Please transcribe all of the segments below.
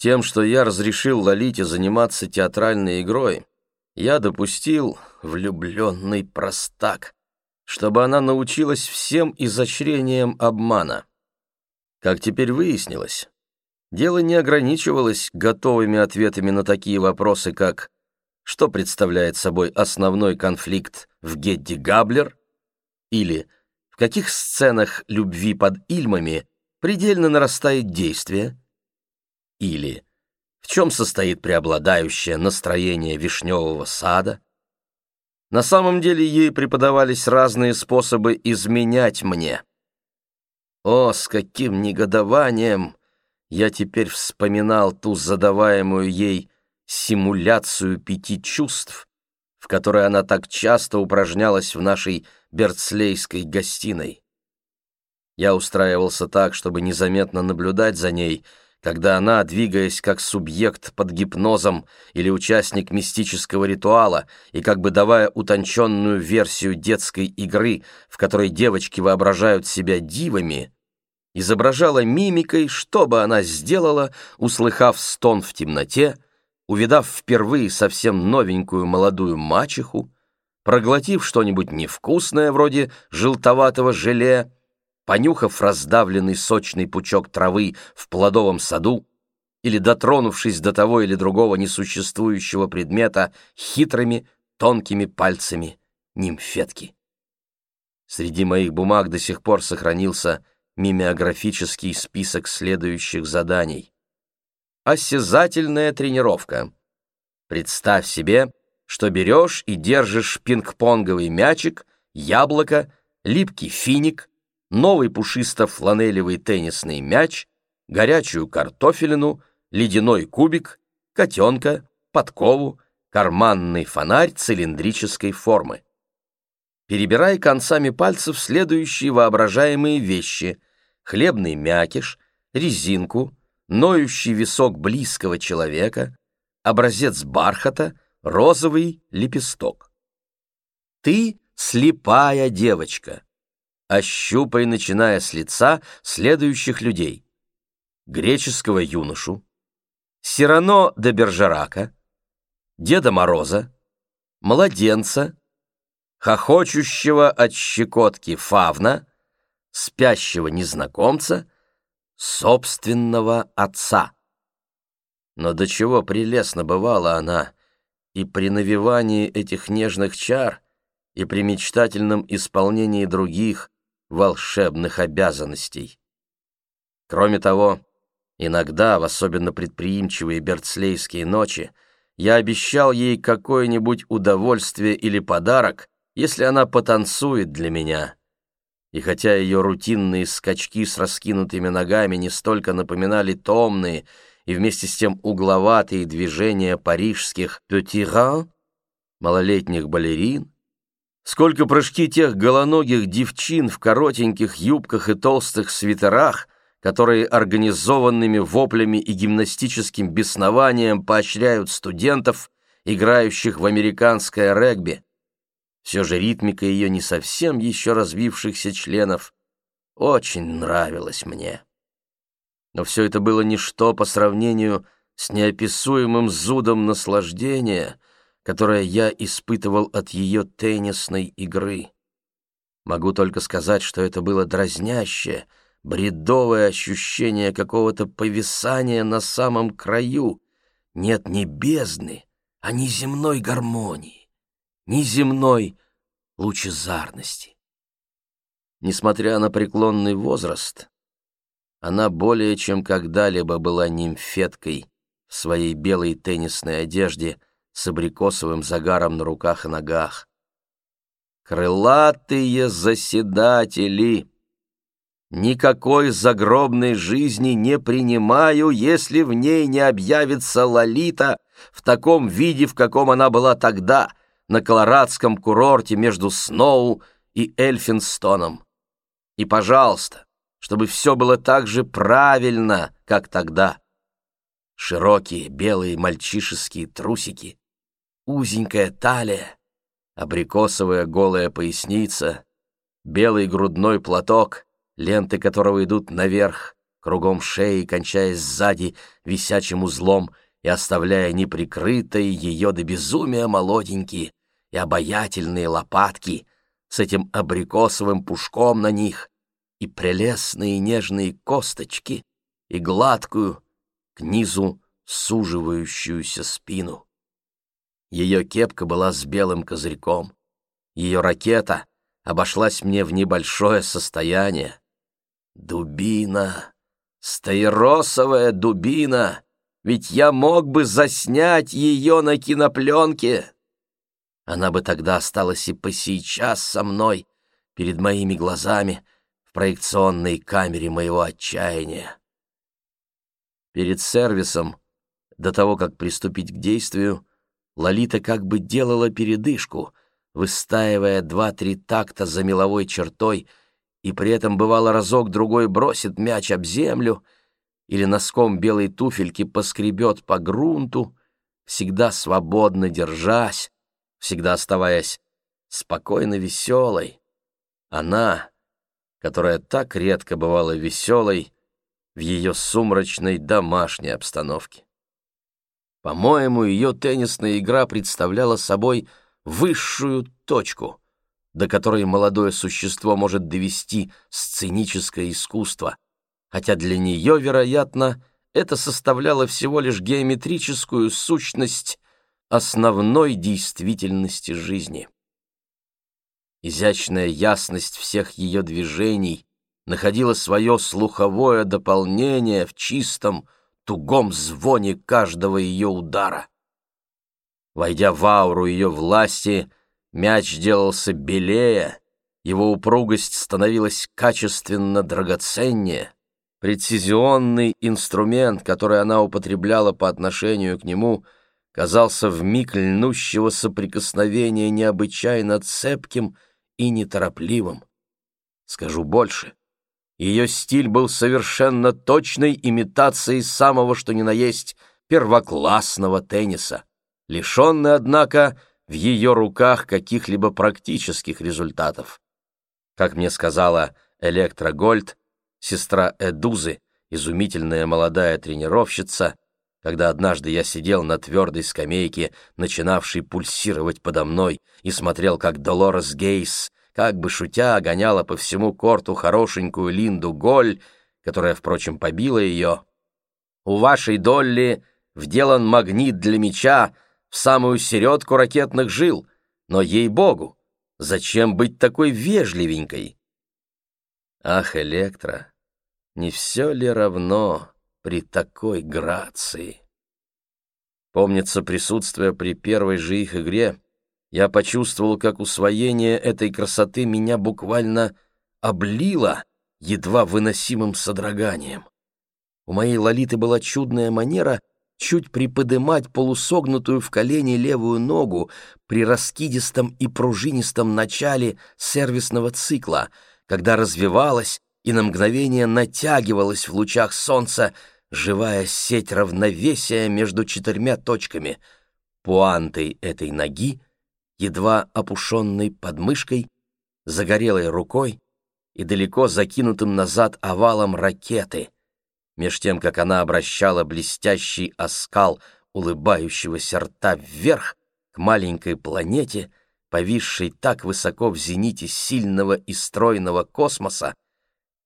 Тем, что я разрешил Лолите заниматься театральной игрой, я допустил влюбленный простак, чтобы она научилась всем изощрениям обмана. Как теперь выяснилось, дело не ограничивалось готовыми ответами на такие вопросы, как «Что представляет собой основной конфликт в Гедди Габлер?» или «В каких сценах любви под Ильмами предельно нарастает действие?» Или «В чем состоит преобладающее настроение вишневого сада?» На самом деле ей преподавались разные способы изменять мне. О, с каким негодованием я теперь вспоминал ту задаваемую ей симуляцию пяти чувств, в которой она так часто упражнялась в нашей Берцлейской гостиной. Я устраивался так, чтобы незаметно наблюдать за ней, когда она, двигаясь как субъект под гипнозом или участник мистического ритуала и как бы давая утонченную версию детской игры, в которой девочки воображают себя дивами, изображала мимикой, что бы она сделала, услыхав стон в темноте, увидав впервые совсем новенькую молодую мачеху, проглотив что-нибудь невкусное вроде желтоватого желе, понюхав раздавленный сочный пучок травы в плодовом саду или дотронувшись до того или другого несуществующего предмета хитрыми тонкими пальцами нимфетки. Среди моих бумаг до сих пор сохранился мимеографический список следующих заданий. Осязательная тренировка. Представь себе, что берешь и держишь пинг-понговый мячик, яблоко, липкий финик, новый пушисто-фланелевый теннисный мяч, горячую картофелину, ледяной кубик, котенка, подкову, карманный фонарь цилиндрической формы. Перебирай концами пальцев следующие воображаемые вещи — хлебный мякиш, резинку, ноющий висок близкого человека, образец бархата, розовый лепесток. Ты слепая девочка ощупай, начиная с лица следующих людей. Греческого юношу, Сирано де Бержерака, Деда Мороза, младенца, хохочущего от щекотки фавна, спящего незнакомца, собственного отца. Но до чего прелестно бывала она, и при навивании этих нежных чар, и при мечтательном исполнении других, волшебных обязанностей. Кроме того, иногда, в особенно предприимчивые берцлейские ночи, я обещал ей какое-нибудь удовольствие или подарок, если она потанцует для меня. И хотя ее рутинные скачки с раскинутыми ногами не столько напоминали томные и вместе с тем угловатые движения парижских «петиран», малолетних балерин, сколько прыжки тех голоногих девчин в коротеньких юбках и толстых свитерах, которые организованными воплями и гимнастическим беснованием поощряют студентов, играющих в американское регби. Все же ритмика ее не совсем еще развившихся членов очень нравилась мне. Но все это было ничто по сравнению с неописуемым зудом наслаждения — которое я испытывал от ее теннисной игры. Могу только сказать, что это было дразнящее, бредовое ощущение какого-то повисания на самом краю. Нет ни бездны, а ни земной гармонии, ни земной лучезарности. Несмотря на преклонный возраст, она более чем когда-либо была нимфеткой в своей белой теннисной одежде — с абрикосовым загаром на руках и ногах. Крылатые заседатели! Никакой загробной жизни не принимаю, если в ней не объявится Лолита в таком виде, в каком она была тогда, на колорадском курорте между Сноу и Эльфинстоном. И, пожалуйста, чтобы все было так же правильно, как тогда. Широкие белые мальчишеские трусики, узенькая талия, абрикосовая голая поясница, белый грудной платок, ленты которого идут наверх, кругом шеи, кончаясь сзади висячим узлом и оставляя неприкрытые ее до безумия молоденькие и обаятельные лопатки с этим абрикосовым пушком на них, и прелестные нежные косточки, и гладкую, к низу суживающуюся спину. Ее кепка была с белым козырьком. Ее ракета обошлась мне в небольшое состояние. Дубина, стаиросовая дубина, ведь я мог бы заснять ее на кинопленке. Она бы тогда осталась и по сейчас со мной, перед моими глазами, в проекционной камере моего отчаяния. Перед сервисом, до того, как приступить к действию, Лолита как бы делала передышку, выстаивая два-три такта за меловой чертой, и при этом бывало разок-другой бросит мяч об землю или носком белой туфельки поскребет по грунту, всегда свободно держась, всегда оставаясь спокойно веселой. Она, которая так редко бывала веселой в ее сумрачной домашней обстановке. По-моему, ее теннисная игра представляла собой высшую точку, до которой молодое существо может довести сценическое искусство, хотя для нее, вероятно, это составляло всего лишь геометрическую сущность основной действительности жизни. Изящная ясность всех ее движений находила свое слуховое дополнение в чистом, тугом звоне каждого ее удара. Войдя в ауру ее власти, мяч делался белее, его упругость становилась качественно драгоценнее. Прецизионный инструмент, который она употребляла по отношению к нему, казался в миг льнущего соприкосновения необычайно цепким и неторопливым. Скажу больше. Ее стиль был совершенно точной имитацией самого что ни на есть первоклассного тенниса, лишенный, однако, в ее руках каких-либо практических результатов. Как мне сказала Электра Гольд, сестра Эдузы, изумительная молодая тренировщица, когда однажды я сидел на твердой скамейке, начинавшей пульсировать подо мной, и смотрел, как Долорес Гейс как бы шутя гоняла по всему корту хорошенькую Линду Голь, которая, впрочем, побила ее. «У вашей Долли вделан магнит для меча в самую середку ракетных жил, но, ей-богу, зачем быть такой вежливенькой?» «Ах, Электро, не все ли равно при такой грации?» Помнится присутствие при первой же их игре, я почувствовал, как усвоение этой красоты меня буквально облило едва выносимым содроганием. У моей Лолиты была чудная манера чуть приподымать полусогнутую в колени левую ногу при раскидистом и пружинистом начале сервисного цикла, когда развивалась и на мгновение натягивалась в лучах солнца живая сеть равновесия между четырьмя точками. Пуантой этой ноги едва опушенной подмышкой, загорелой рукой и далеко закинутым назад овалом ракеты, меж тем, как она обращала блестящий оскал улыбающегося рта вверх к маленькой планете, повисшей так высоко в зените сильного и стройного космоса,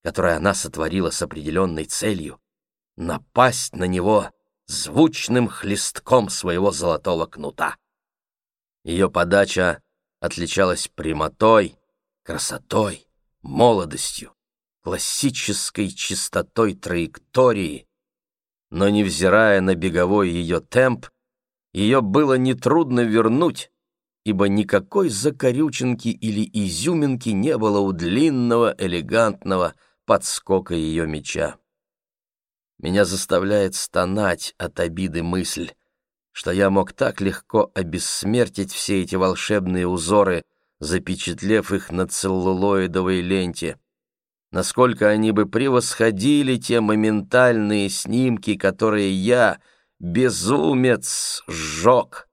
который она сотворила с определенной целью — напасть на него звучным хлестком своего золотого кнута. Ее подача отличалась прямотой, красотой, молодостью, классической чистотой траектории, но, невзирая на беговой ее темп, ее было нетрудно вернуть, ибо никакой закорюченки или изюминки не было у длинного, элегантного подскока ее меча. Меня заставляет стонать от обиды мысль, что я мог так легко обессмертить все эти волшебные узоры, запечатлев их на целлулоидовой ленте. Насколько они бы превосходили те моментальные снимки, которые я, безумец, сжег.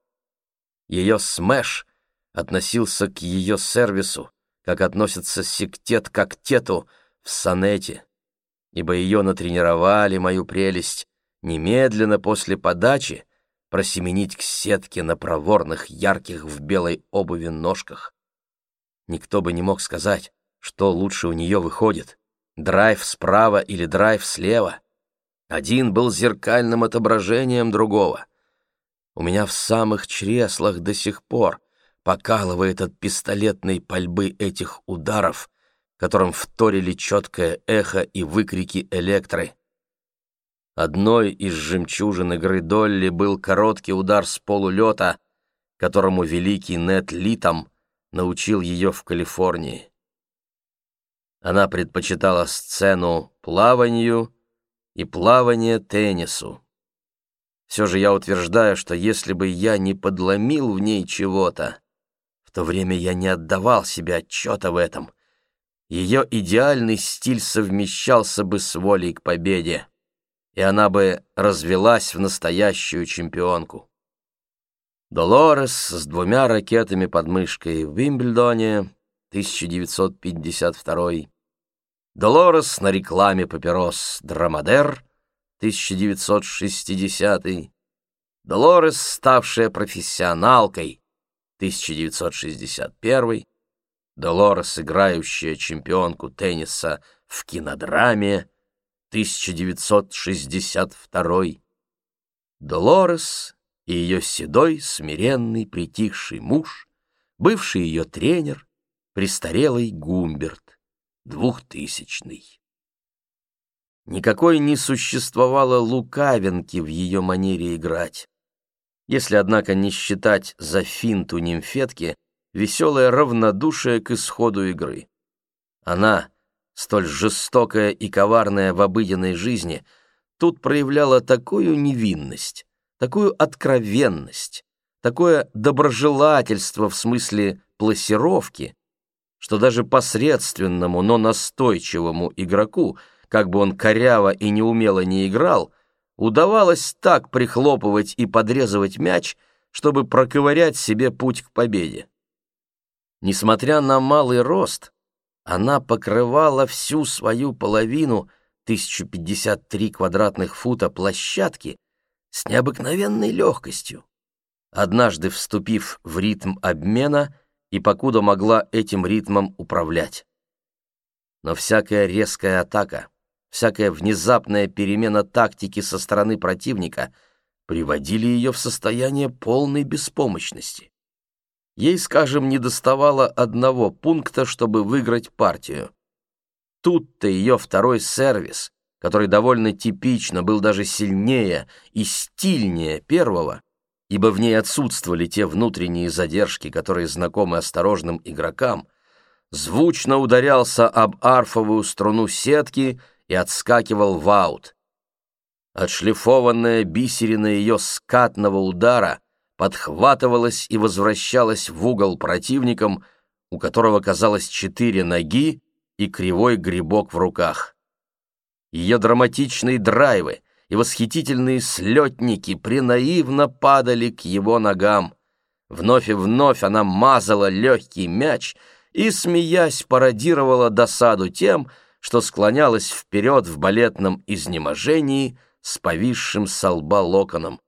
Ее смеш относился к ее сервису, как относится сектет к актету в сонете. ибо ее натренировали, мою прелесть, немедленно после подачи просеменить к сетке на проворных, ярких в белой обуви ножках. Никто бы не мог сказать, что лучше у нее выходит, драйв справа или драйв слева. Один был зеркальным отображением другого. У меня в самых чреслах до сих пор покалывает от пистолетной пальбы этих ударов, которым вторили четкое эхо и выкрики электры. Одной из жемчужин игры Долли был короткий удар с полулета, которому великий Нет Литом научил ее в Калифорнии. Она предпочитала сцену плаванию и плавание теннису. Все же я утверждаю, что если бы я не подломил в ней чего-то, в то время я не отдавал себе отчета в этом. Ее идеальный стиль совмещался бы с волей к победе, и она бы развелась в настоящую чемпионку. Долорес с двумя ракетами под мышкой в Вимбельдоне, 1952. Долорес на рекламе папирос «Драмадер», 1960. Долорес, ставшая профессионалкой, 1961, Долорес, играющая чемпионку тенниса в кинодраме, 1962. Долорес и ее седой, смиренный, притихший муж, бывший ее тренер, престарелый Гумберт, двухтысячный. Никакой не существовало лукавинки в ее манере играть если, однако, не считать за финту нимфетки веселое равнодушие к исходу игры. Она, столь жестокая и коварная в обыденной жизни, тут проявляла такую невинность, такую откровенность, такое доброжелательство в смысле пласировки, что даже посредственному, но настойчивому игроку, как бы он коряво и неумело не играл, удавалось так прихлопывать и подрезывать мяч, чтобы проковырять себе путь к победе. Несмотря на малый рост, она покрывала всю свою половину, 1053 квадратных фута площадки, с необыкновенной легкостью. Однажды вступив в ритм обмена и покуда могла этим ритмом управлять. Но всякая резкая атака, всякая внезапная перемена тактики со стороны противника приводили ее в состояние полной беспомощности. Ей, скажем, недоставало одного пункта, чтобы выиграть партию. Тут-то ее второй сервис, который довольно типично был даже сильнее и стильнее первого, ибо в ней отсутствовали те внутренние задержки, которые знакомы осторожным игрокам, звучно ударялся об арфовую струну сетки и отскакивал в аут. Отшлифованная бисерина ее скатного удара подхватывалась и возвращалась в угол противником, у которого казалось четыре ноги и кривой грибок в руках. Ее драматичные драйвы и восхитительные слетники принаивно падали к его ногам. Вновь и вновь она мазала легкий мяч и, смеясь, пародировала досаду тем, что склонялась вперед в балетном изнеможении с повисшим со лба локоном.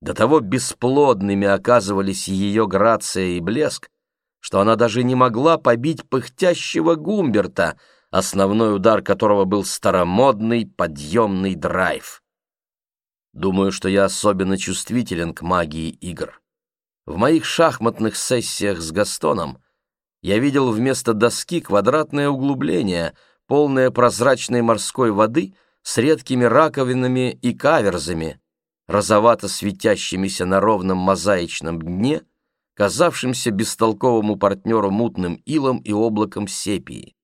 До того бесплодными оказывались ее грация и блеск, что она даже не могла побить пыхтящего Гумберта, основной удар которого был старомодный подъемный драйв. Думаю, что я особенно чувствителен к магии игр. В моих шахматных сессиях с Gastoном я видел вместо доски квадратное углубление — полная прозрачной морской воды с редкими раковинами и каверзами, розовато светящимися на ровном мозаичном дне, казавшимся бестолковому партнеру мутным илом и облаком сепии.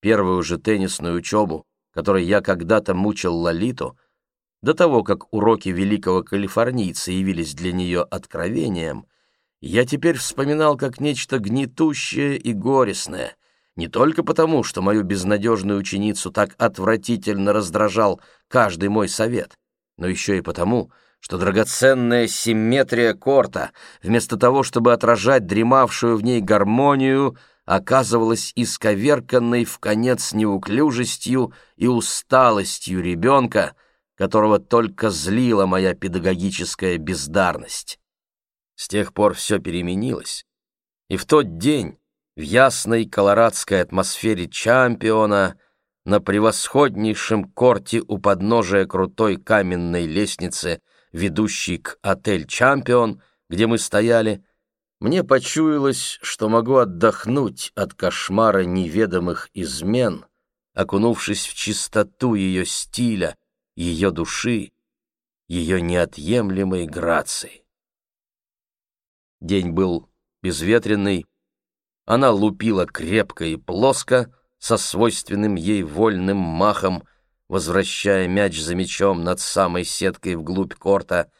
Первую же теннисную учебу, которой я когда-то мучил Лолиту, до того, как уроки великого калифорнийца явились для нее откровением, я теперь вспоминал как нечто гнетущее и горестное, не только потому, что мою безнадежную ученицу так отвратительно раздражал каждый мой совет, но еще и потому, что драгоценная симметрия корта, вместо того, чтобы отражать дремавшую в ней гармонию, оказывалась исковерканной в конец неуклюжестью и усталостью ребенка, которого только злила моя педагогическая бездарность. С тех пор все переменилось, и в тот день в ясной колорадской атмосфере чемпиона на превосходнейшем корте у подножия крутой каменной лестницы, ведущей к отель «Чемпион», где мы стояли, мне почуялось, что могу отдохнуть от кошмара неведомых измен, окунувшись в чистоту ее стиля, ее души, ее неотъемлемой грации. День был безветренный, она лупила крепко и плоско, со свойственным ей вольным махом, возвращая мяч за мячом над самой сеткой вглубь корта,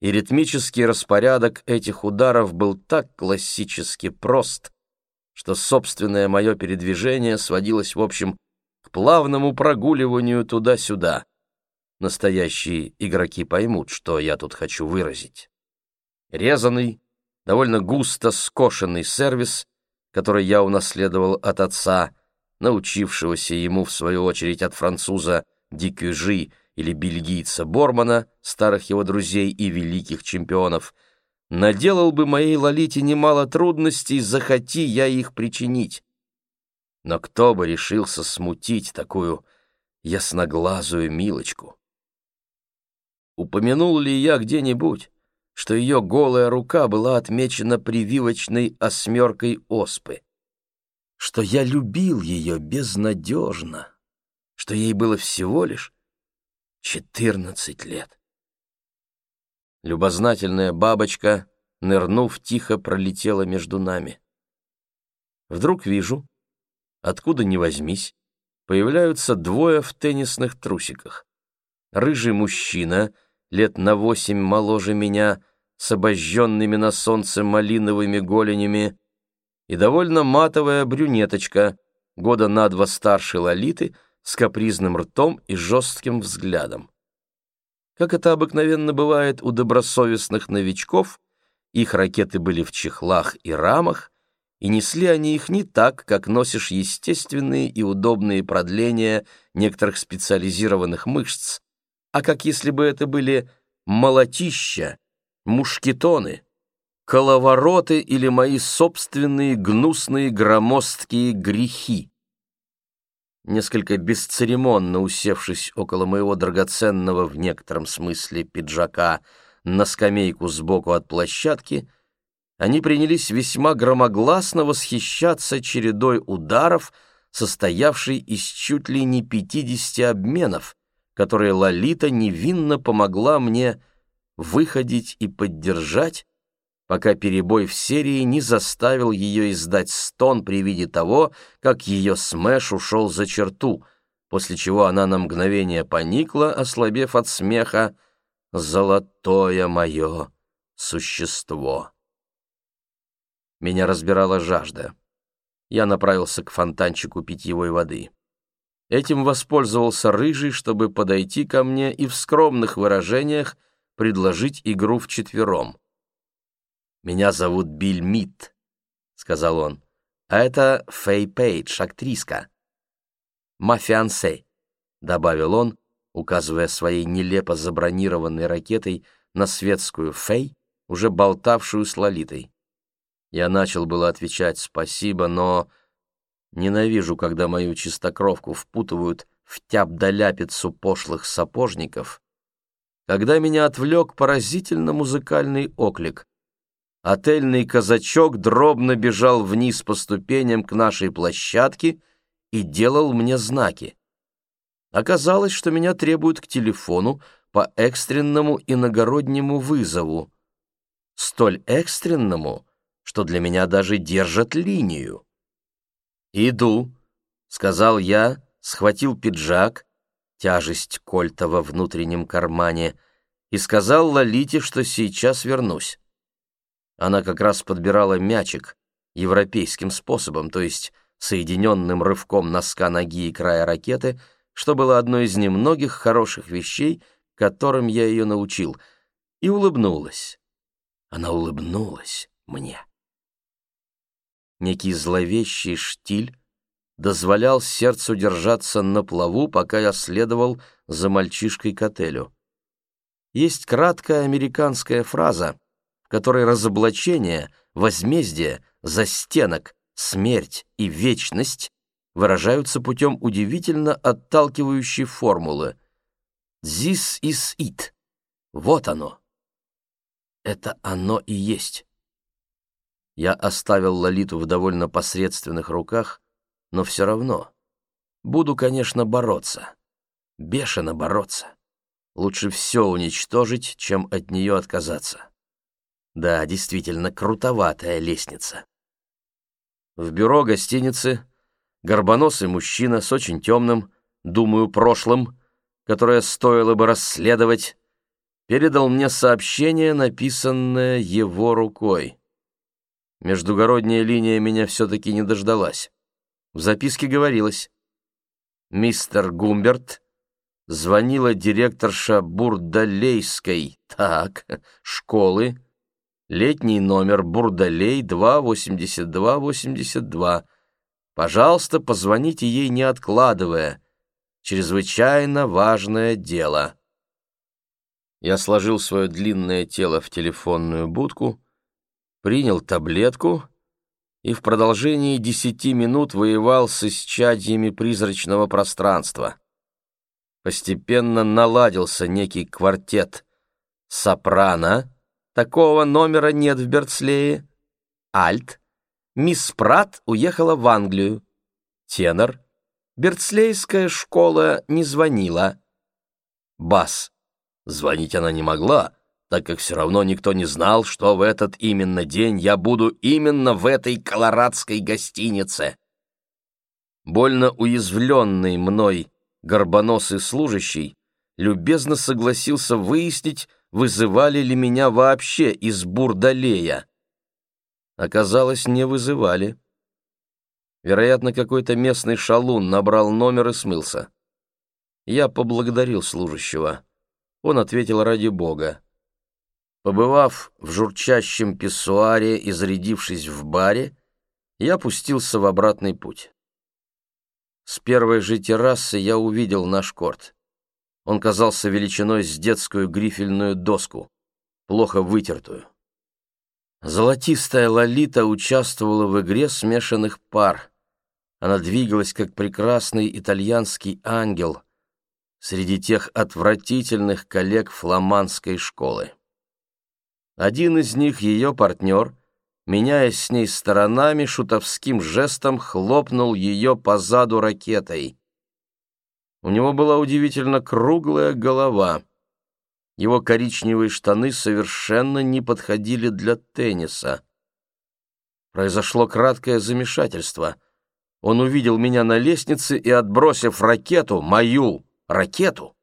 и ритмический распорядок этих ударов был так классически прост, что собственное мое передвижение сводилось, в общем, к плавному прогуливанию туда-сюда. Настоящие игроки поймут, что я тут хочу выразить. Резанный, довольно густо скошенный сервис, который я унаследовал от отца, научившегося ему, в свою очередь, от француза Дикюжи или бельгийца Бормана, старых его друзей и великих чемпионов, наделал бы моей Лолите немало трудностей, захоти я их причинить. Но кто бы решился смутить такую ясноглазую милочку? Упомянул ли я где-нибудь, что ее голая рука была отмечена прививочной осьмеркой оспы, что я любил ее безнадежно, что ей было всего лишь четырнадцать лет. Любознательная бабочка, нырнув, тихо пролетела между нами. Вдруг вижу, откуда ни возьмись, появляются двое в теннисных трусиках. Рыжий мужчина — лет на восемь моложе меня, с обожженными на солнце малиновыми голенями, и довольно матовая брюнеточка, года на два старше Лолиты, с капризным ртом и жестким взглядом. Как это обыкновенно бывает у добросовестных новичков, их ракеты были в чехлах и рамах, и несли они их не так, как носишь естественные и удобные продления некоторых специализированных мышц, а как если бы это были молотища, мушкетоны, коловороты или мои собственные гнусные громоздкие грехи. Несколько бесцеремонно усевшись около моего драгоценного в некотором смысле пиджака на скамейку сбоку от площадки, они принялись весьма громогласно восхищаться чередой ударов, состоявшей из чуть ли не пятидесяти обменов, которые Лолита невинно помогла мне выходить и поддержать, пока перебой в серии не заставил ее издать стон при виде того, как ее смеш ушел за черту, после чего она на мгновение поникла, ослабев от смеха, «Золотое мое существо». Меня разбирала жажда. Я направился к фонтанчику питьевой воды. Этим воспользовался Рыжий, чтобы подойти ко мне и в скромных выражениях предложить игру вчетвером. «Меня зовут Билл Митт», — сказал он, — «а это Фэй Пейдж, актриска». «Мафиансе», — добавил он, указывая своей нелепо забронированной ракетой на светскую Фэй, уже болтавшую с Лолитой. Я начал было отвечать «спасибо», но Ненавижу, когда мою чистокровку впутывают в тяп-да-ляпицу пошлых сапожников. Когда меня отвлек поразительно музыкальный оклик. Отельный казачок дробно бежал вниз по ступеням к нашей площадке и делал мне знаки. Оказалось, что меня требуют к телефону по экстренному иногороднему вызову. Столь экстренному, что для меня даже держат линию. «Иду», — сказал я, схватил пиджак, тяжесть кольта во внутреннем кармане, и сказал Лолите, что сейчас вернусь. Она как раз подбирала мячик европейским способом, то есть соединенным рывком носка ноги и края ракеты, что было одной из немногих хороших вещей, которым я ее научил, и улыбнулась. Она улыбнулась мне. Некий зловещий штиль дозволял сердцу держаться на плаву, пока я следовал за мальчишкой к отелю. Есть краткая американская фраза, которой разоблачение, возмездие, застенок, смерть и вечность выражаются путем удивительно отталкивающей формулы. «This is it». Вот оно. Это оно и есть. Я оставил Лолиту в довольно посредственных руках, но все равно. Буду, конечно, бороться. Бешено бороться. Лучше все уничтожить, чем от нее отказаться. Да, действительно, крутоватая лестница. В бюро гостиницы горбоносый мужчина с очень темным, думаю, прошлым, которое стоило бы расследовать, передал мне сообщение, написанное его рукой. Междугородняя линия меня все-таки не дождалась. В записке говорилось «Мистер Гумберт звонила директорша Бурдалейской, так, школы, летний номер Бурдалей 28282. Пожалуйста, позвоните ей, не откладывая. Чрезвычайно важное дело». Я сложил свое длинное тело в телефонную будку, принял таблетку и в продолжении десяти минут воевал с исчадьями призрачного пространства. Постепенно наладился некий квартет. Сопрано, такого номера нет в Берцлее. Альт, мисс Прат уехала в Англию. Тенор, Берцлейская школа не звонила. Бас, Звонить она не могла, так как все равно никто не знал, что в этот именно день я буду именно в этой колорадской гостинице. Больно уязвленный мной горбоносый служащий любезно согласился выяснить, вызывали ли меня вообще из бурдалея. Оказалось, не вызывали. Вероятно, какой-то местный шалун набрал номер и смылся. Я поблагодарил служащего. Он ответил ради бога. Побывав в журчащем писсуаре и зарядившись в баре, я пустился в обратный путь. С первой же террасы я увидел наш корт. Он казался величиной с детскую грифельную доску, плохо вытертую. Золотистая Лолита участвовала в игре смешанных пар. Она двигалась, как прекрасный итальянский ангел — среди тех отвратительных коллег фламандской школы. Один из них, ее партнер, меняясь с ней сторонами, шутовским жестом хлопнул ее по заду ракетой. У него была удивительно круглая голова. Его коричневые штаны совершенно не подходили для тенниса. Произошло краткое замешательство. Он увидел меня на лестнице и, отбросив ракету, мою, ракету,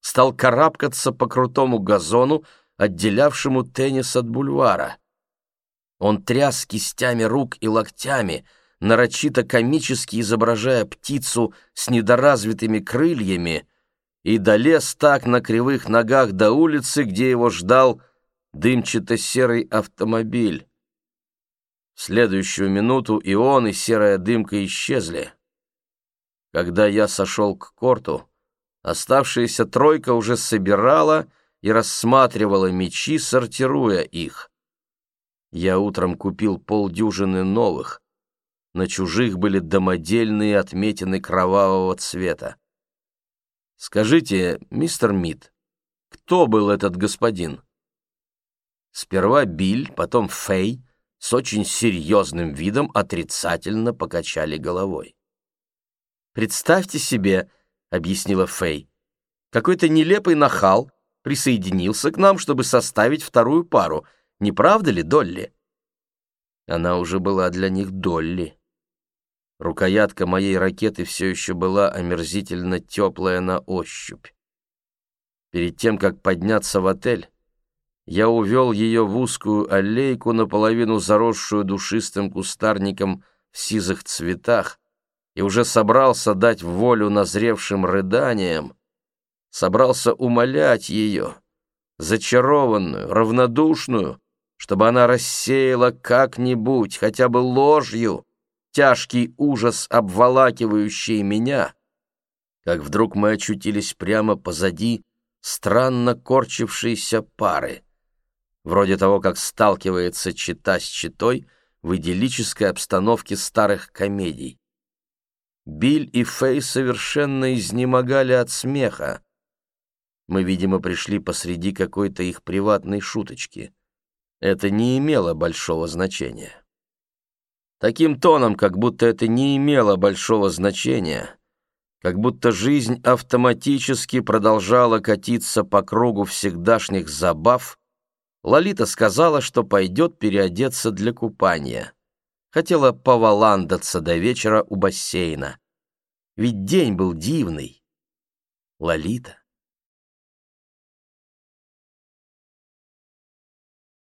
стал карабкаться по крутому газону, отделявшему теннис от бульвара. Он тряс кистями рук и локтями, нарочито комически изображая птицу с недоразвитыми крыльями, и долез так на кривых ногах до улицы, где его ждал дымчато-серый автомобиль. В следующую минуту и он, и серая дымка исчезли. Когда я сошел к корту, Оставшаяся тройка уже собирала и рассматривала мечи, сортируя их. Я утром купил полдюжины новых. На чужих были домодельные отметины кровавого цвета. Скажите, мистер Мид, кто был этот господин? Сперва Биль, потом Фэй с очень серьезным видом отрицательно покачали головой. Представьте себе, — объяснила Фэй. «Какой-то нелепый нахал присоединился к нам, чтобы составить вторую пару. Не правда ли, Долли?» Она уже была для них Долли. Рукоятка моей ракеты все еще была омерзительно теплая на ощупь. Перед тем, как подняться в отель, я увел ее в узкую аллейку, наполовину заросшую душистым кустарником в сизых цветах, и уже собрался дать волю назревшим рыданиям, собрался умолять ее, зачарованную, равнодушную, чтобы она рассеяла как-нибудь, хотя бы ложью, тяжкий ужас, обволакивающий меня, как вдруг мы очутились прямо позади странно корчившейся пары, вроде того, как сталкивается чита с читой в идиллической обстановке старых комедий. Биль и Фэй совершенно изнемогали от смеха. Мы, видимо, пришли посреди какой-то их приватной шуточки. Это не имело большого значения. Таким тоном, как будто это не имело большого значения, как будто жизнь автоматически продолжала катиться по кругу всегдашних забав, Лолита сказала, что пойдет переодеться для купания. Хотела поваландаться до вечера у бассейна. Ведь день был дивный. Лолита.